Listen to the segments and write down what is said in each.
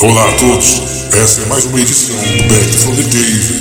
Olá a todos, essa é mais uma edição do Back from the Dave.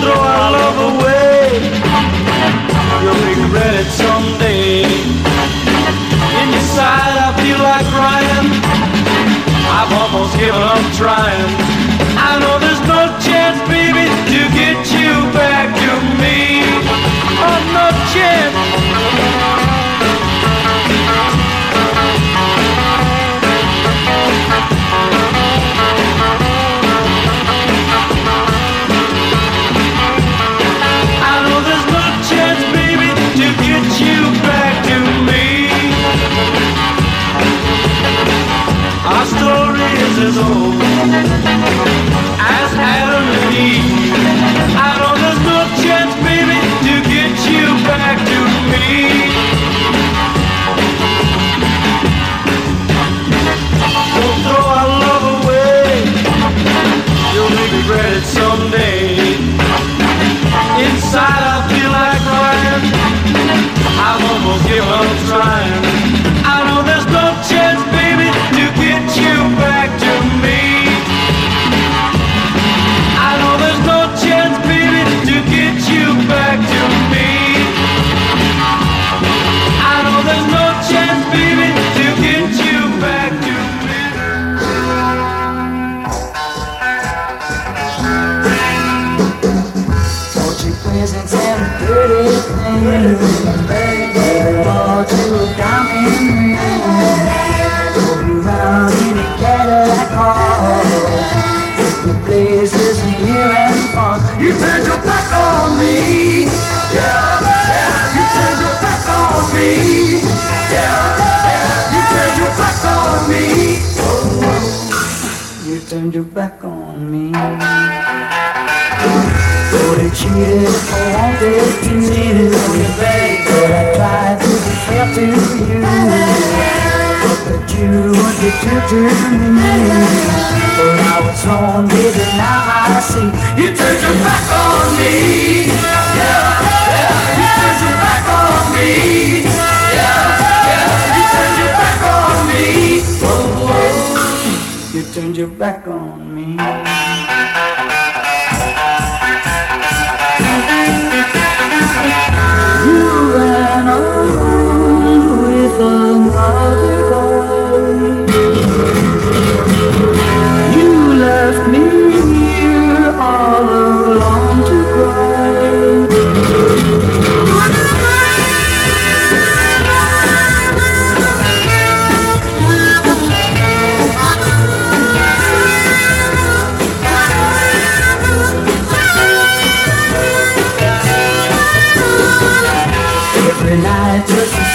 Throw our love away. You'll regret it someday. Inside, I feel like crying. I've almost given up trying. I know there's no chance, baby, to get you as old as. I know there's no chance, baby, to get you back to me. Don't throw our love away. You'll regret it someday. Inside I feel like crying. I've almost given up trying. I you. But I tried to you. But you me. But I was baby, now I see. You turned your back on me. Yeah, yeah. You turned your back on me. Yeah, yeah. You turned your back on me. Oh, oh. oh. You turned your back on me. Another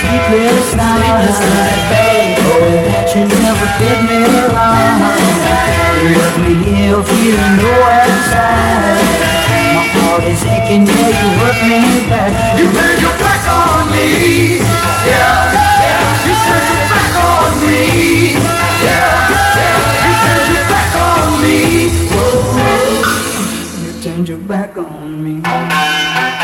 sleepless night Babe, oh, that you never did me wrong. Left me here feeling nowhere inside My heart is aching, yeah, you hurt me bad You turned your back on me. Yeah, yeah. You turned your back on me. Yeah, yeah. You turned your back on me. Whoa, You turned your back on me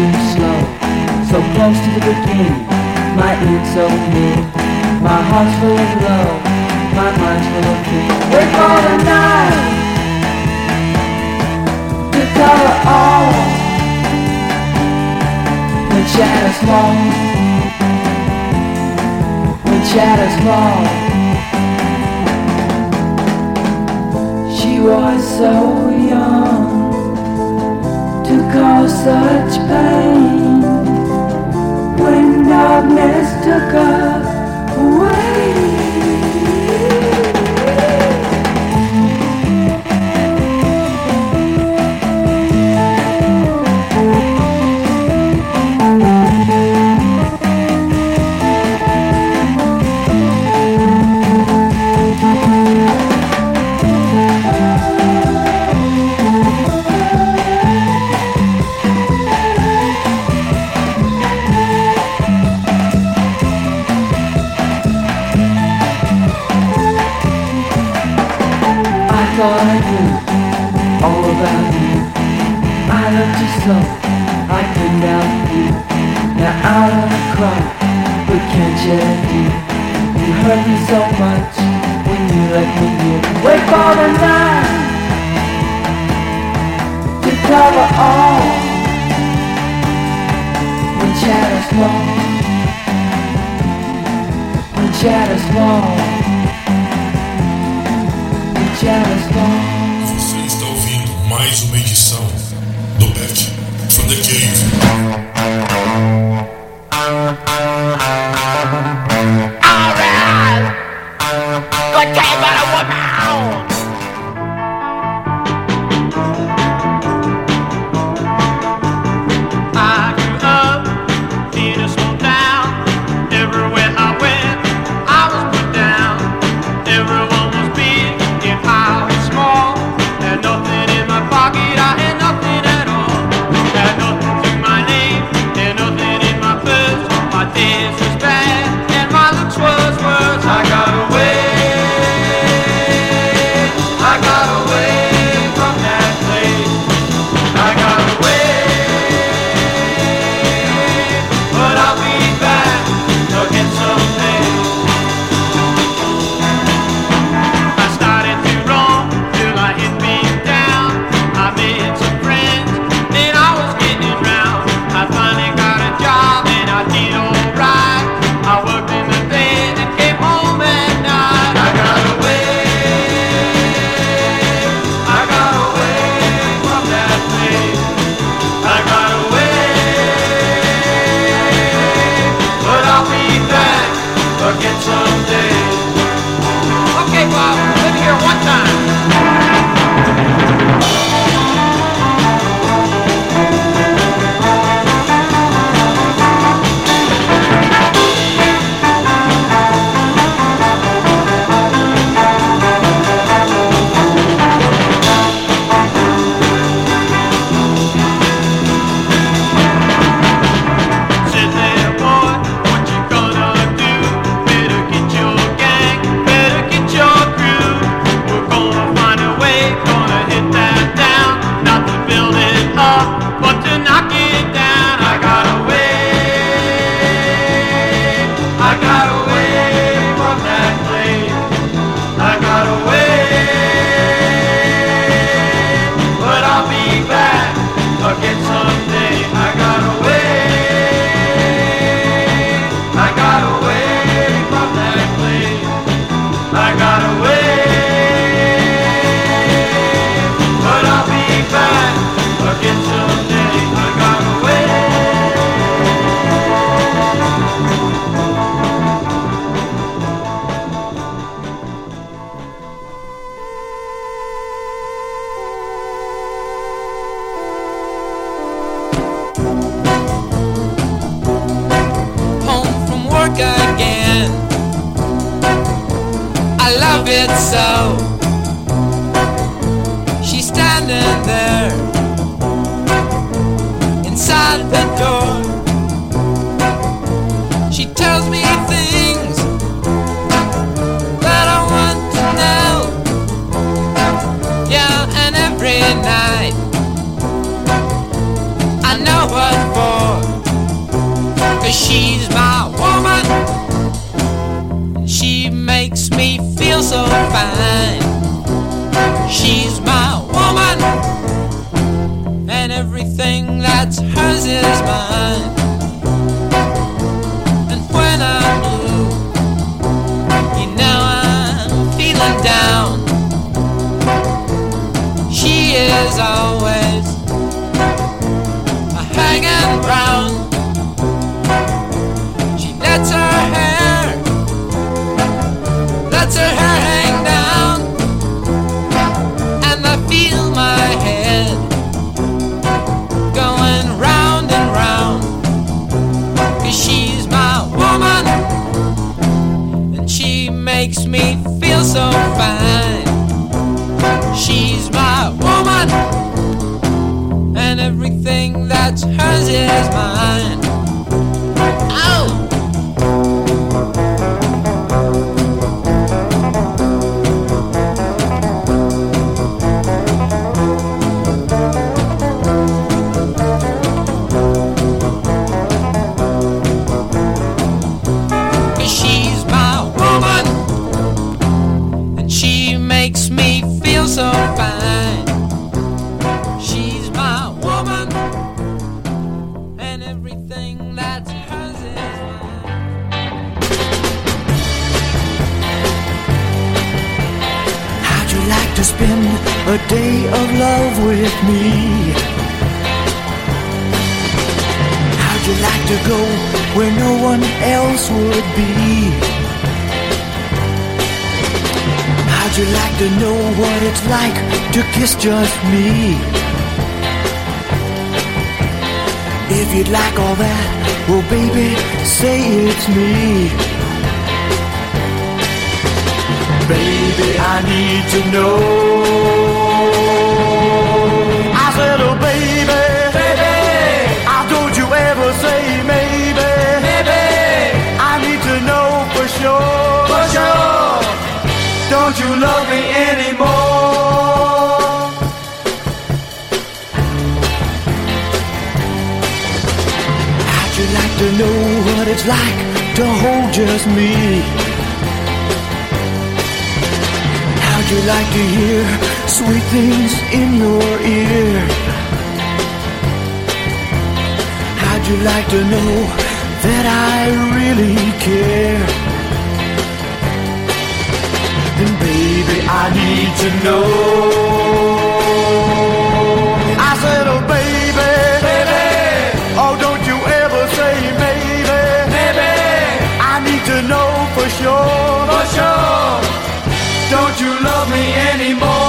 too slow. So close to the beginning, my end so near. My heart's full of love, my mind's full of fear. We're gonna night to cover all when shadows fall. When shadows fall. She was so young cause such pain when darkness took us away. Wait for the night to cover all when shadows fall. When shadows fall. When shadows fall. Você está ouvindo mais uma edição do Beck. from the Cave. someday. it's just me. If you'd like all that, well, baby, say it's me. Baby, I need to know. I said, oh, baby, baby, I don't you ever say maybe. I need to know for sure, for sure. Don't you love me any? you know what it's like to hold just me? How'd you like to hear sweet things in your ear? How'd you like to know that I really care? Then baby, I need to know. Don't you love me anymore?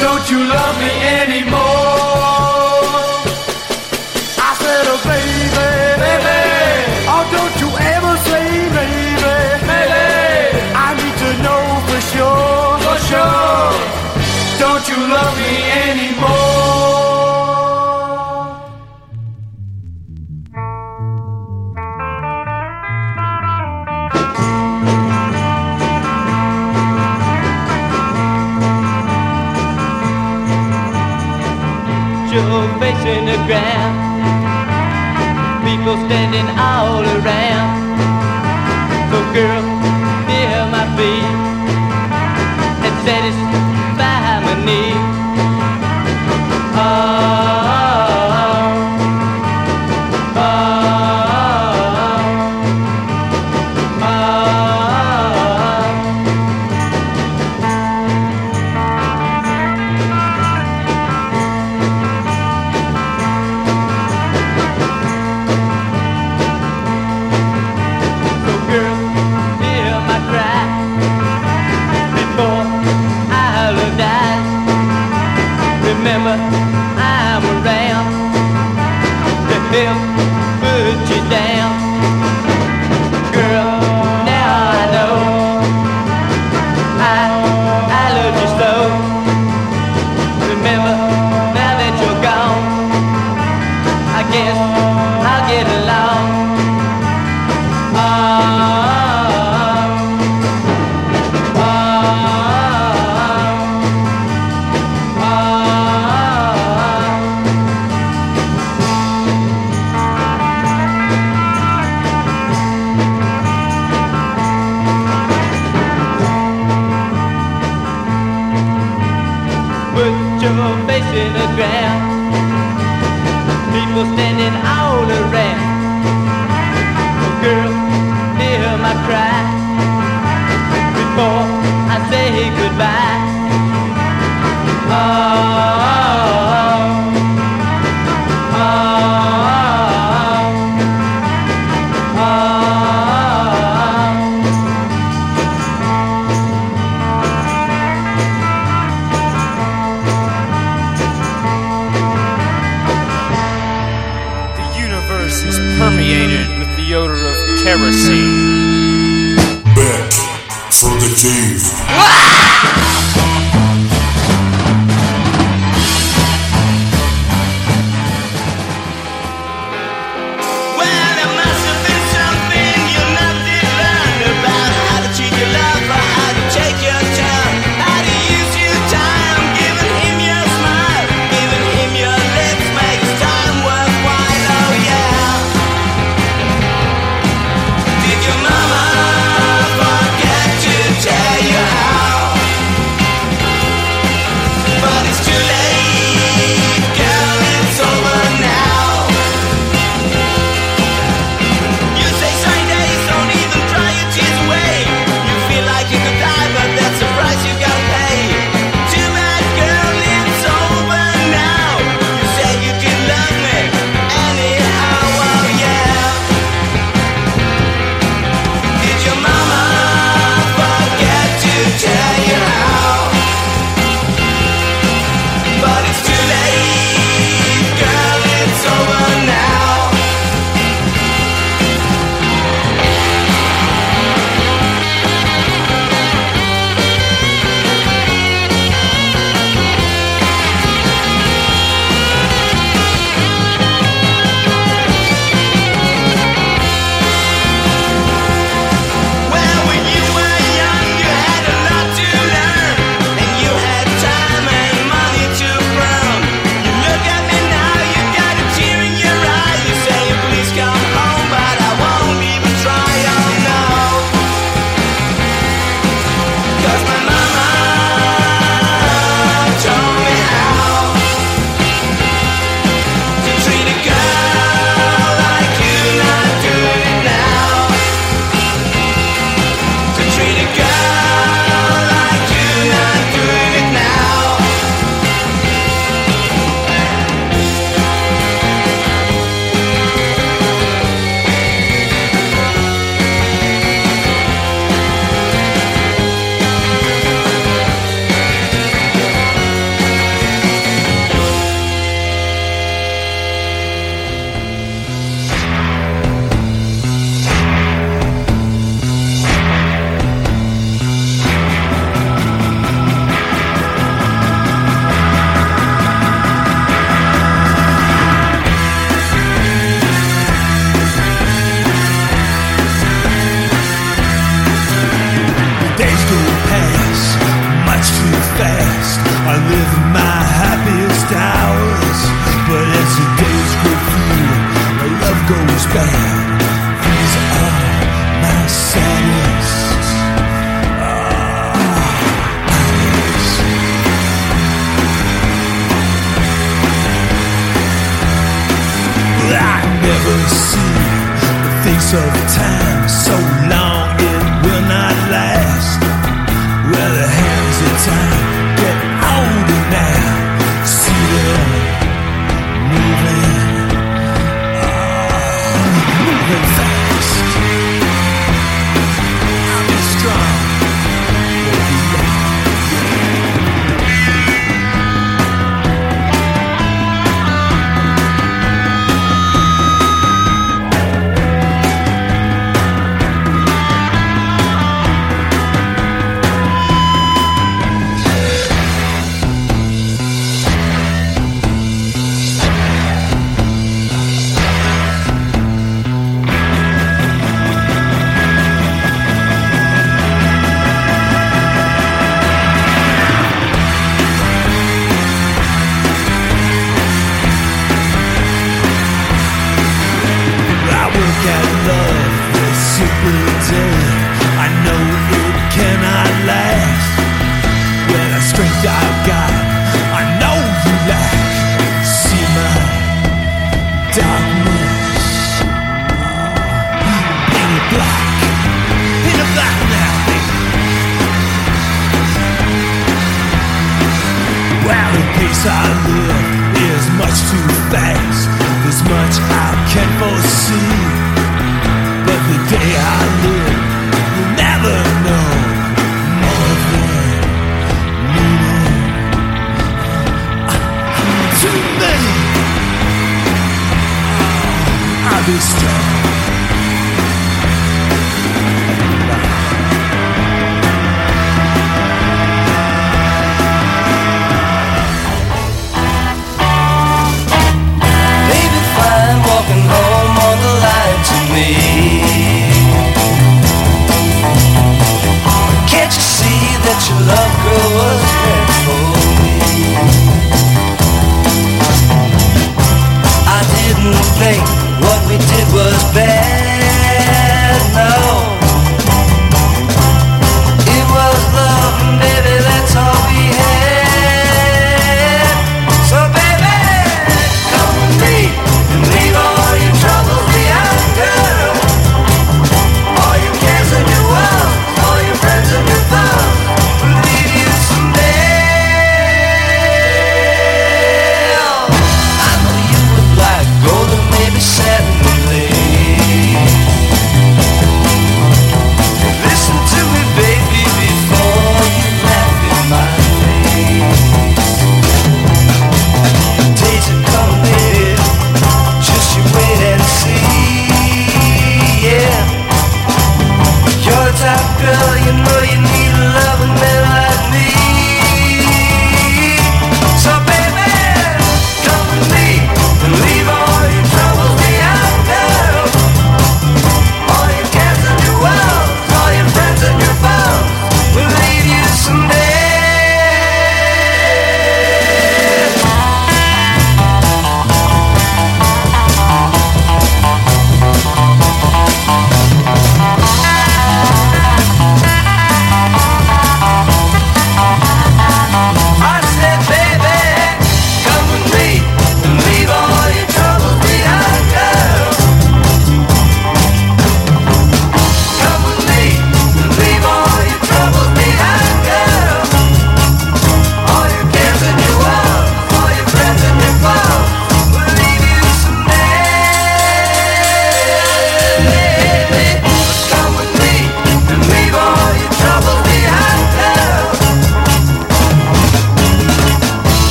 Don't you love me anymore? Face in the ground. People standing all around. So girl, feel my feet and satisfy my need. Oh,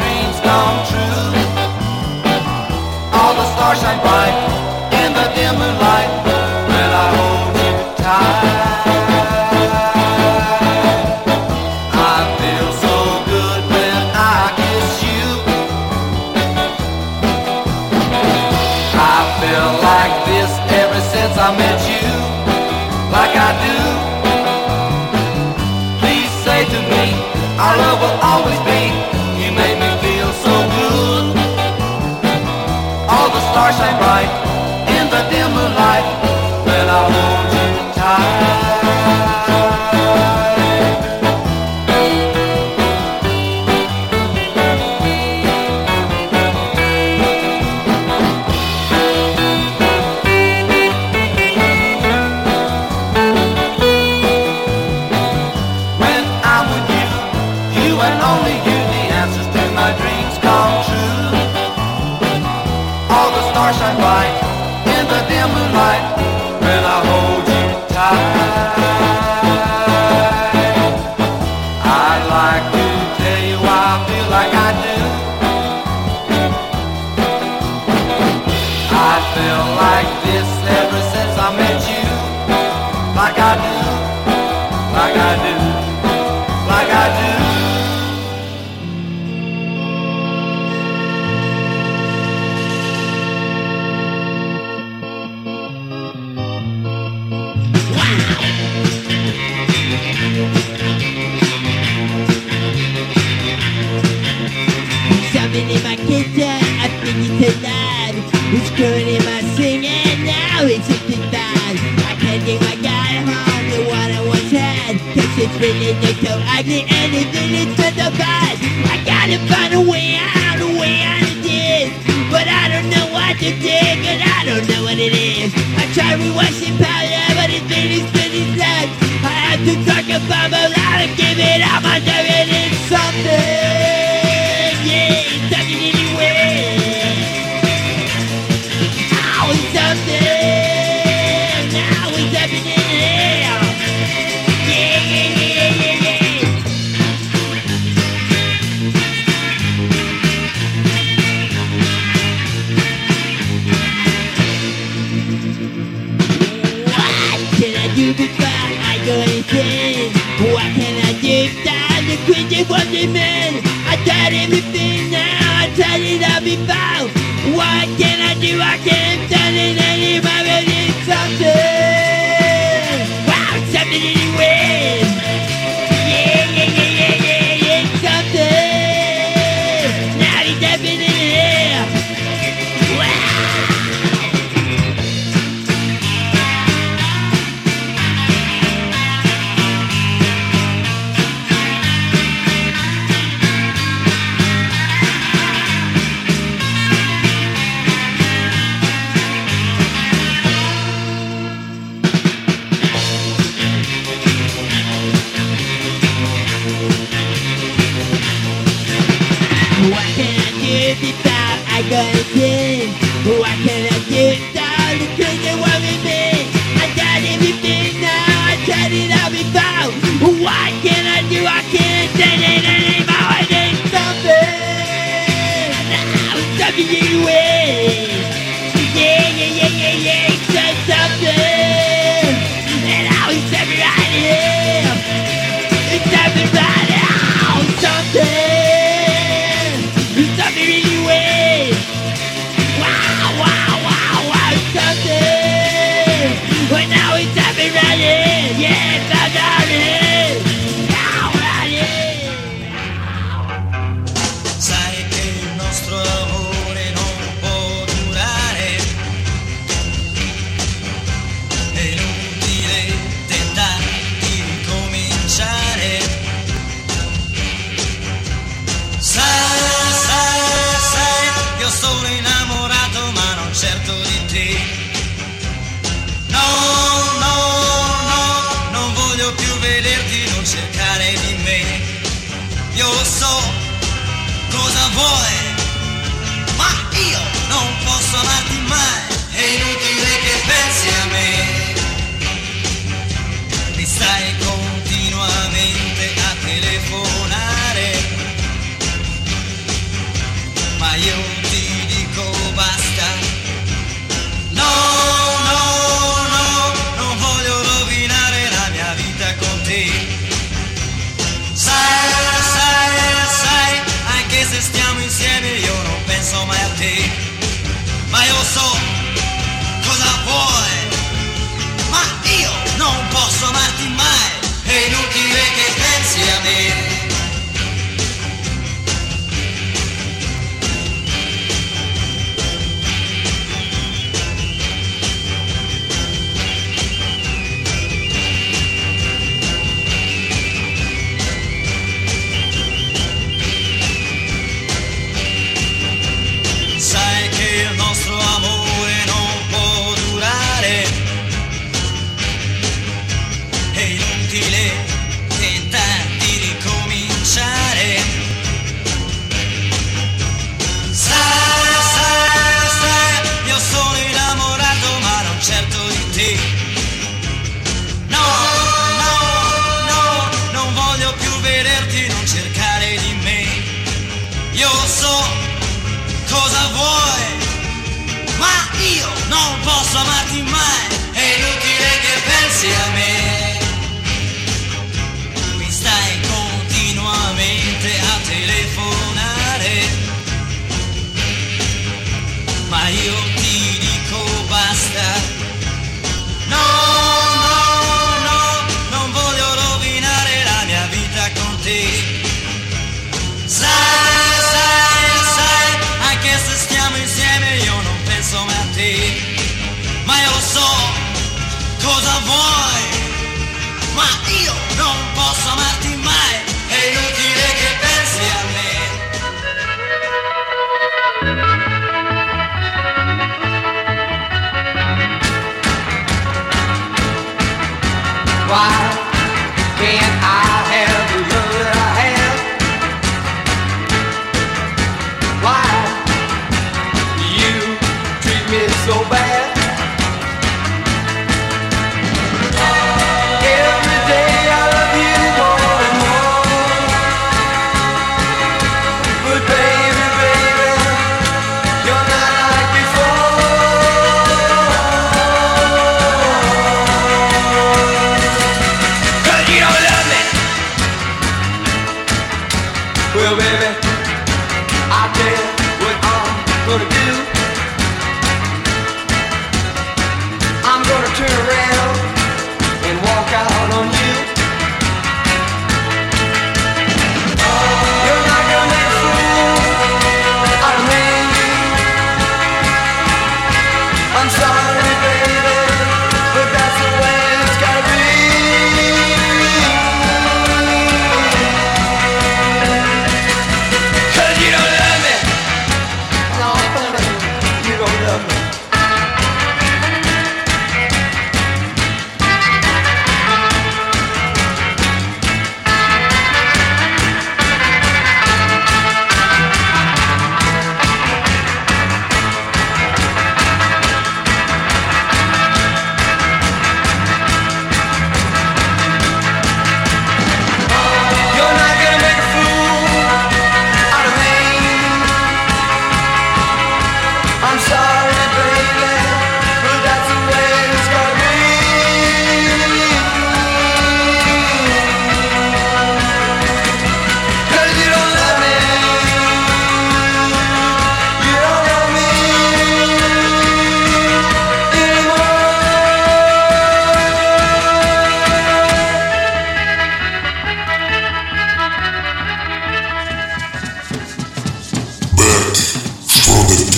dreams come true. All the stars shine bright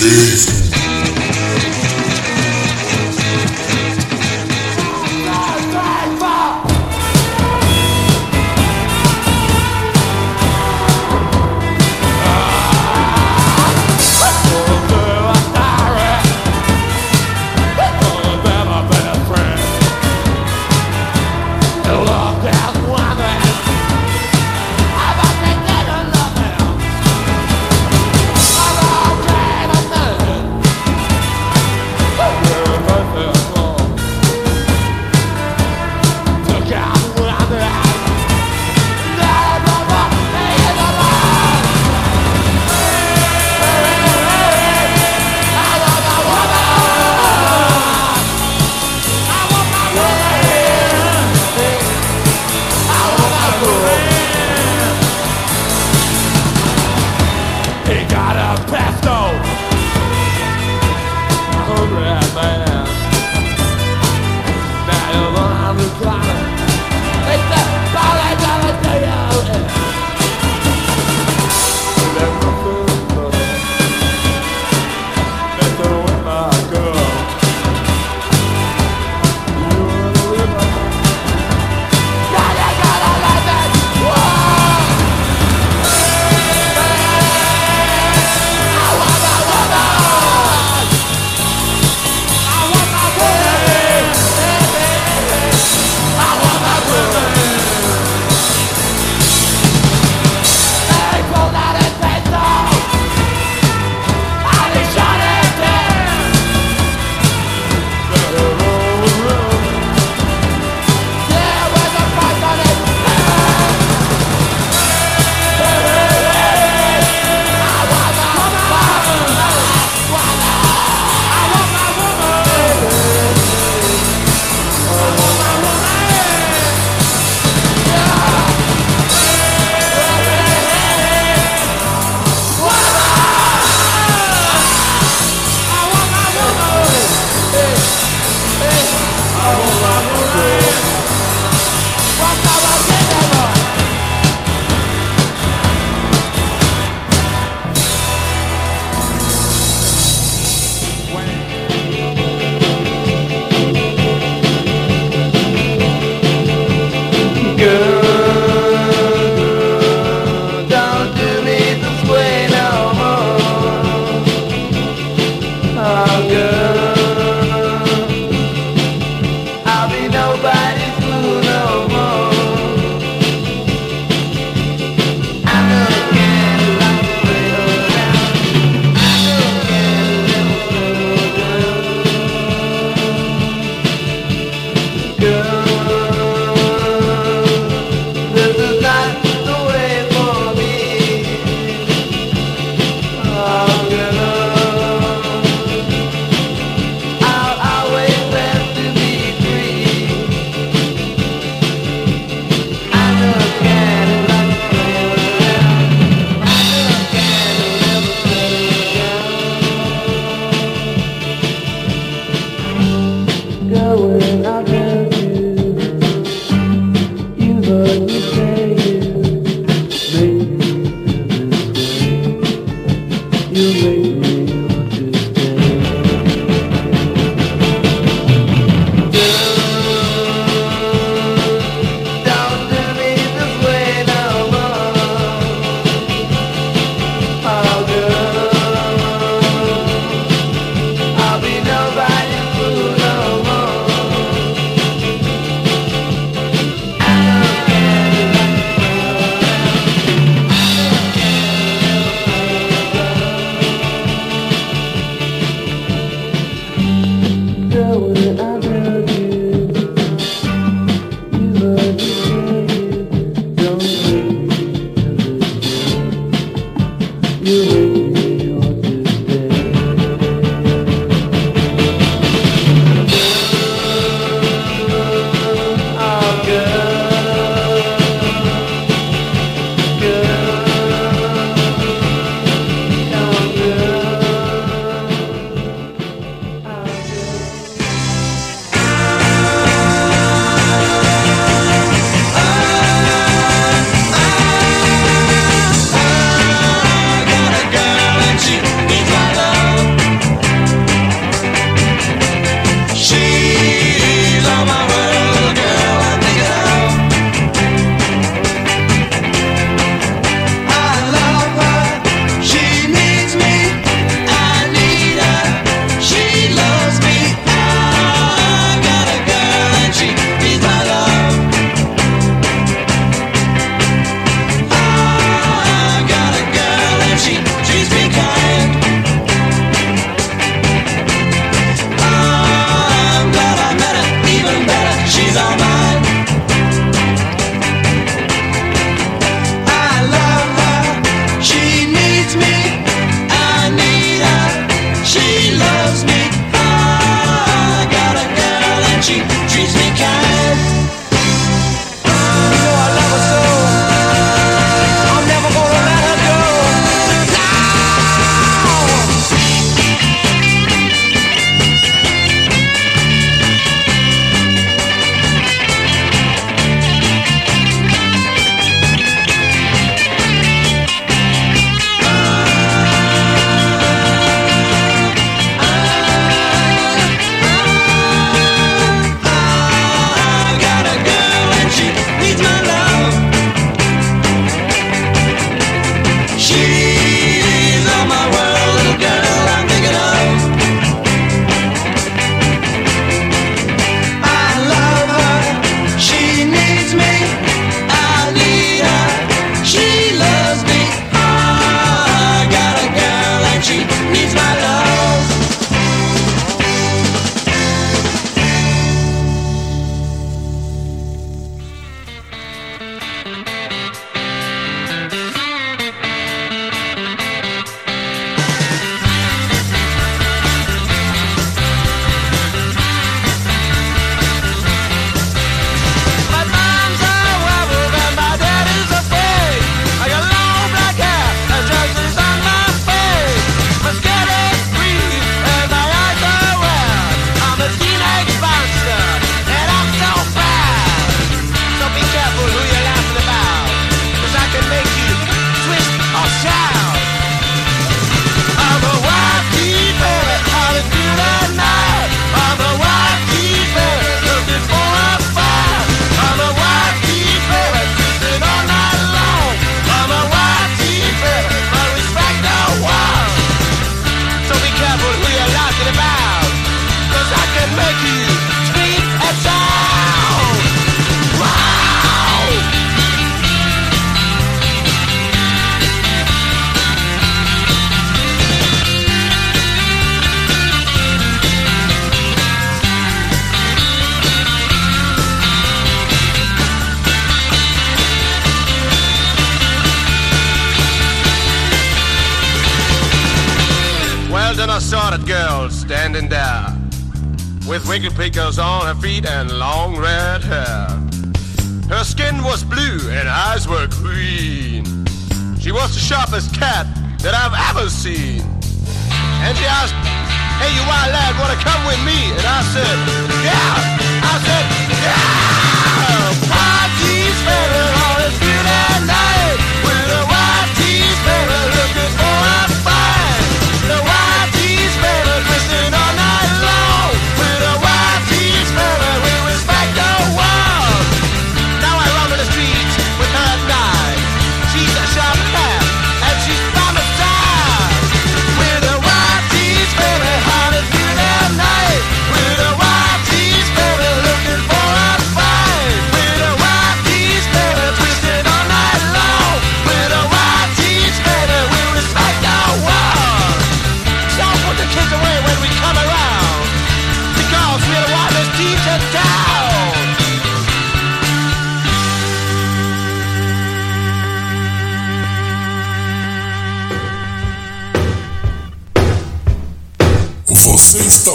from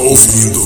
ouvindo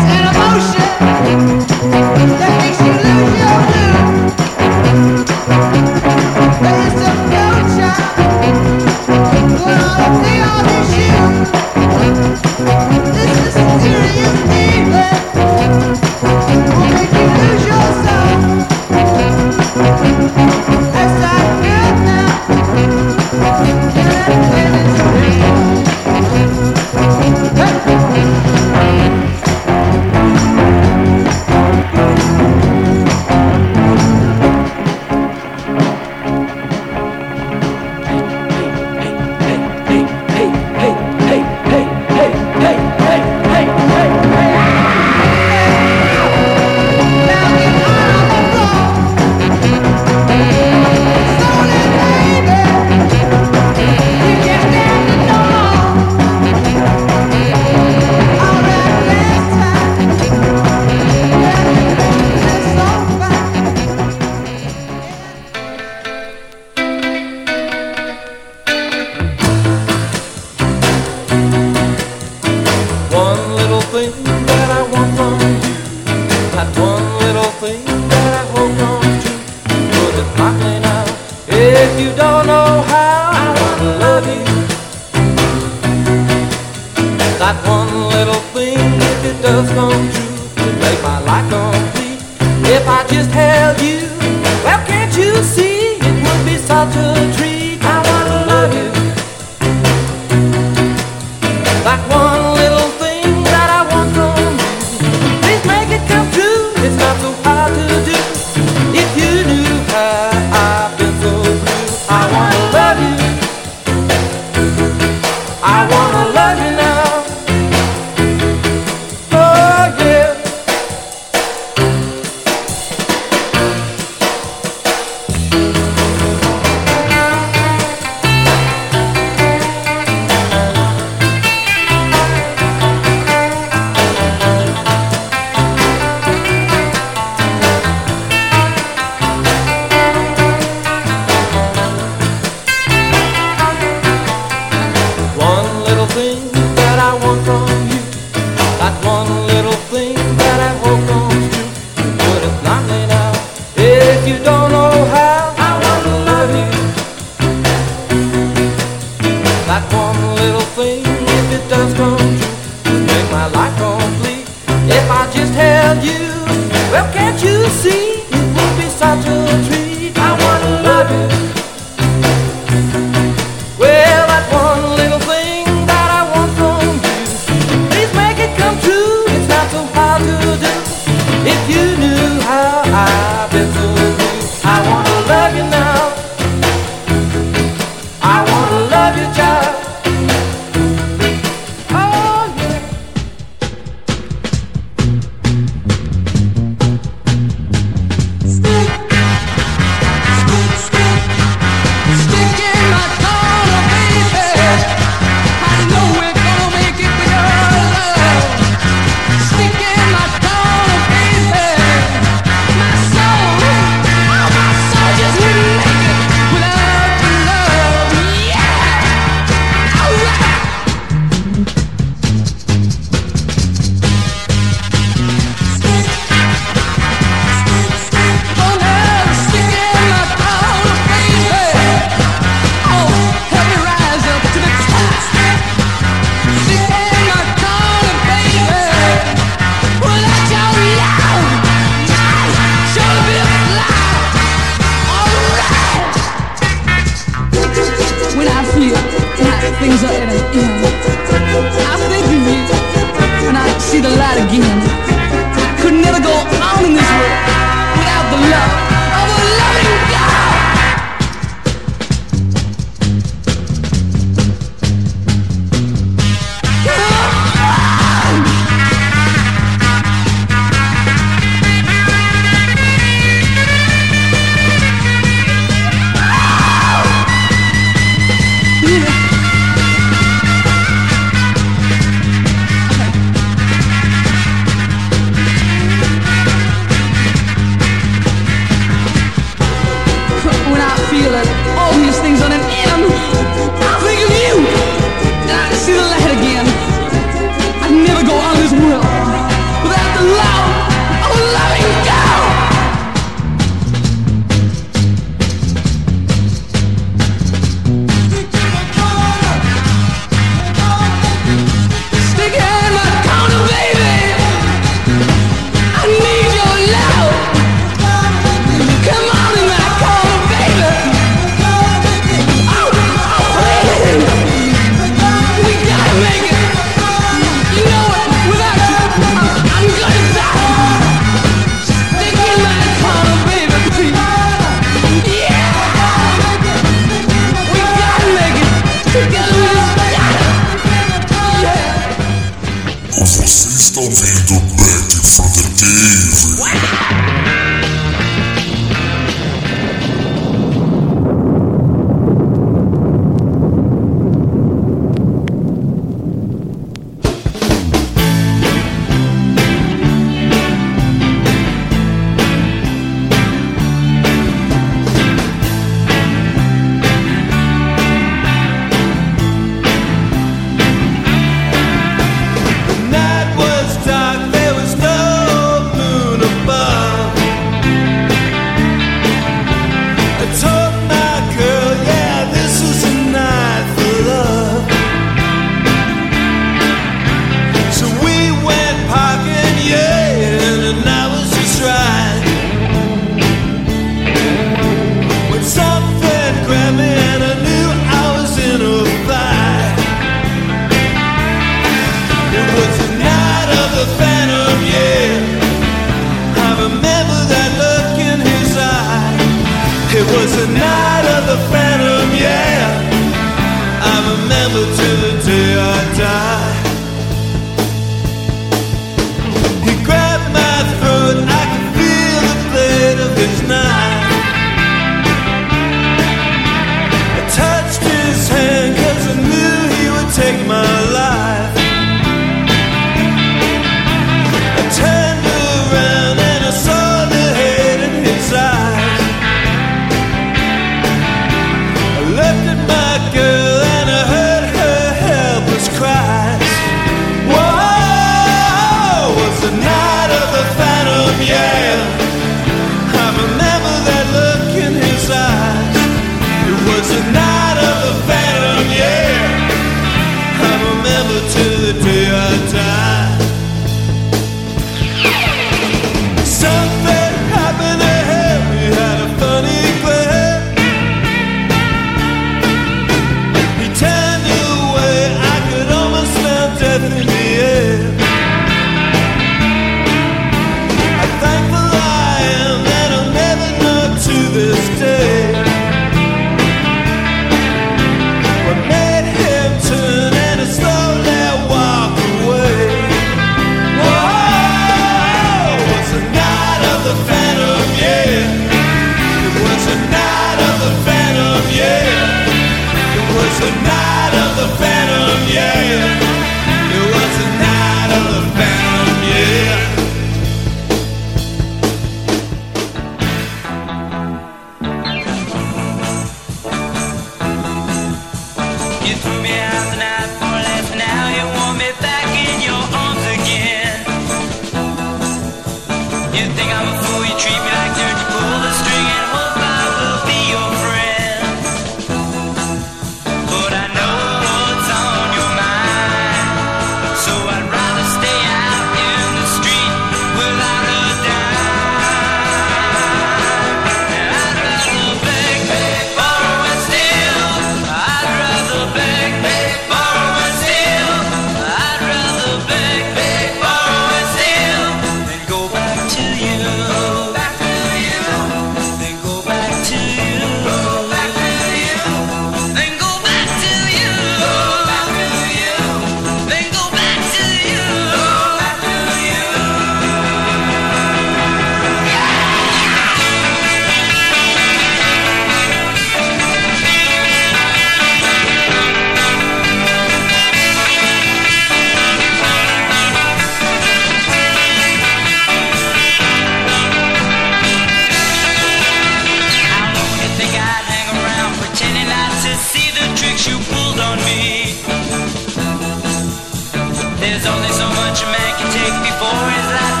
only so much a man can take before his life.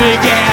We